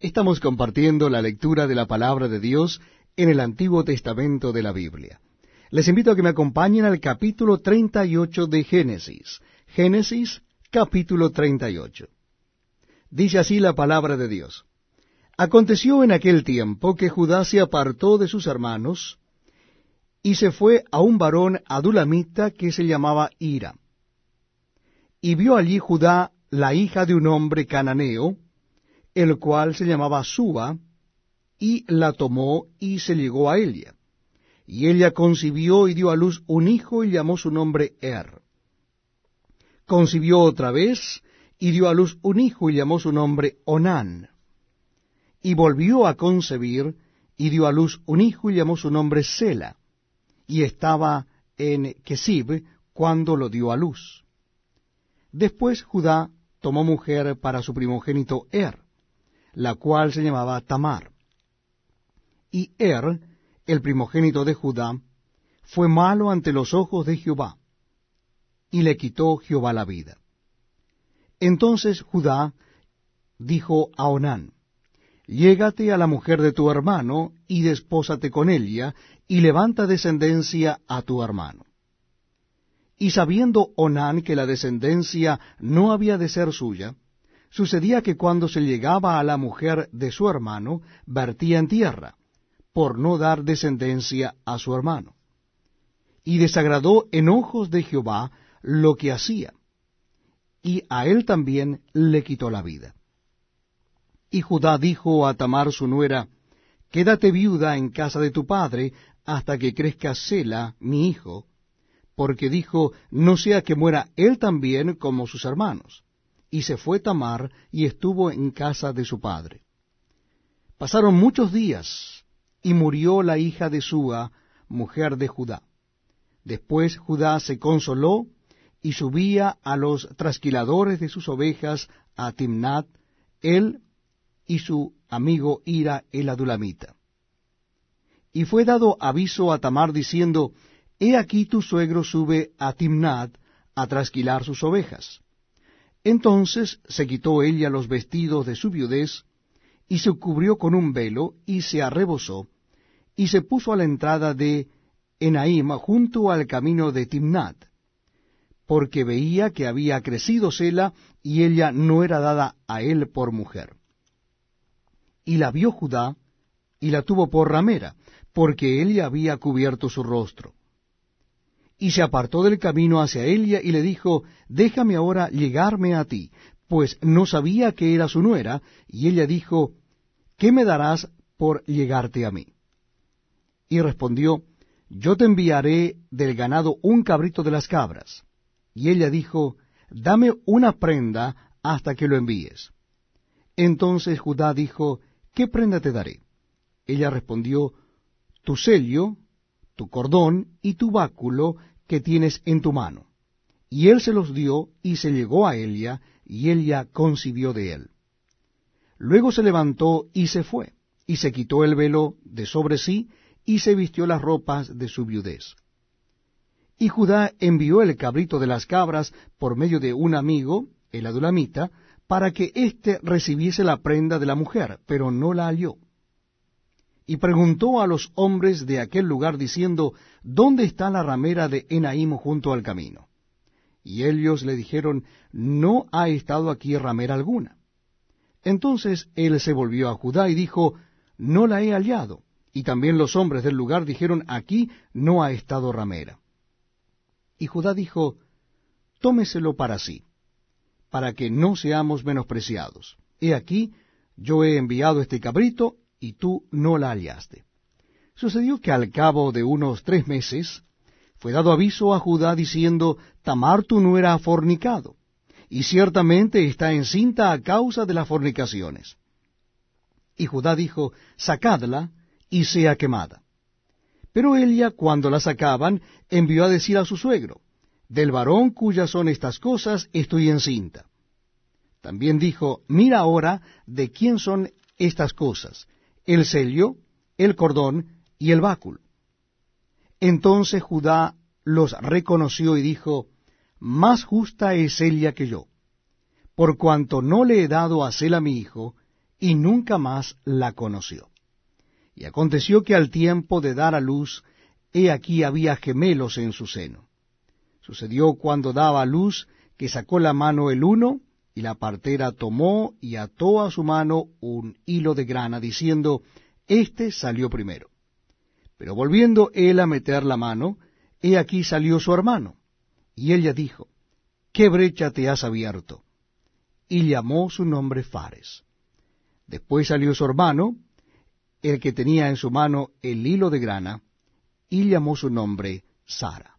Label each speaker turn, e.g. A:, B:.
A: Estamos compartiendo la lectura de la palabra de Dios en el Antiguo Testamento de la Biblia. Les invito a que me acompañen al capítulo 38 de Génesis. Génesis capítulo 38. Dice así la palabra de Dios. Aconteció en aquel tiempo que Judá se apartó de sus hermanos y se fue a un varón adulamita que se llamaba Ira. Y vio allí Judá la hija de un hombre cananeo, el cual se llamaba Suba, y la tomó y se llegó a ella. Y ella concibió y dio a luz un hijo y llamó su nombre Er. Concibió otra vez y dio a luz un hijo y llamó su nombre Onán. Y volvió a concebir y dio a luz un hijo y llamó su nombre Sela. Y estaba en Kesib cuando lo dio a luz. Después Judá tomó mujer para su primogénito Er la cual se llamaba Tamar. Y Er, el primogénito de Judá, fue malo ante los ojos de Jehová, y le quitó Jehová la vida. Entonces Judá dijo a Onán, Llégate a la mujer de tu hermano, y despósate con ella, y levanta descendencia a tu hermano. Y sabiendo Onán que la descendencia no había de ser suya, Sucedía que cuando se llegaba a la mujer de su hermano, vertía en tierra, por no dar descendencia a su hermano. Y desagradó en ojos de Jehová lo que hacía, y a él también le quitó la vida. Y Judá dijo a Tamar su nuera, Quédate viuda en casa de tu padre hasta que crezca Sela, mi hijo, porque dijo, no sea que muera él también como sus hermanos y se fue Tamar y estuvo en casa de su padre. Pasaron muchos días, y murió la hija de Sua, mujer de Judá. Después Judá se consoló y subía a los trasquiladores de sus ovejas a Timnat, él y su amigo Ira el adulamita. Y fue dado aviso a Tamar diciendo, He aquí tu suegro sube a Timnat a trasquilar sus ovejas. Entonces se quitó ella los vestidos de su viudez, y se cubrió con un velo, y se arrebozó, y se puso a la entrada de Enaim junto al camino de Timnat, porque veía que había crecido Sela, y ella no era dada a él por mujer. Y la vio Judá, y la tuvo por ramera, porque ella había cubierto su rostro y se apartó del camino hacia ella y le dijo, Déjame ahora llegarme a ti, pues no sabía que era su nuera, y ella dijo, ¿Qué me darás por llegarte a mí? Y respondió, Yo te enviaré del ganado un cabrito de las cabras. Y ella dijo, Dame una prenda hasta que lo envíes. Entonces Judá dijo, ¿Qué prenda te daré? Ella respondió, Tu sello, tu cordón y tu báculo que tienes en tu mano. Y él se los dio y se llegó a Elia, y ella concibió de él. Luego se levantó y se fue, y se quitó el velo de sobre sí, y se vistió las ropas de su viudez. Y Judá envió el cabrito de las cabras por medio de un amigo, el adulamita, para que éste recibiese la prenda de la mujer, pero no la halló y preguntó a los hombres de aquel lugar diciendo, ¿Dónde está la ramera de Enaim junto al camino? Y ellos le dijeron, No ha estado aquí ramera alguna. Entonces él se volvió a Judá y dijo, No la he hallado. Y también los hombres del lugar dijeron, Aquí no ha estado ramera. Y Judá dijo, Tómeselo para sí, para que no seamos menospreciados. He aquí, yo he enviado este cabrito, y tú no la hallaste. Sucedió que al cabo de unos tres meses fue dado aviso a Judá diciendo, Tamar tu nuera ha fornicado, y ciertamente está encinta a causa de las fornicaciones. Y Judá dijo, Sacadla y sea quemada. Pero ella, cuando la sacaban, envió a decir a su suegro, Del varón cuyas son estas cosas estoy encinta. También dijo, Mira ahora de quién son estas cosas, el sello, el cordón y el báculo. Entonces Judá los reconoció y dijo, Más justa es ella que yo, por cuanto no le he dado a Sela mi hijo, y nunca más la conoció. Y aconteció que al tiempo de dar a luz, he aquí había gemelos en su seno. Sucedió cuando daba a luz que sacó la mano el uno, y la partera tomó y ató a su mano un hilo de grana, diciendo, Este salió primero. Pero volviendo él a meter la mano, he aquí salió su hermano. Y ella dijo, ¿Qué brecha te has abierto? Y llamó su nombre Fares. Después salió su hermano, el que tenía en su mano el hilo de grana, y llamó su nombre Sara.